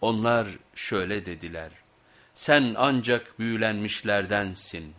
Onlar şöyle dediler, sen ancak büyülenmişlerdensin.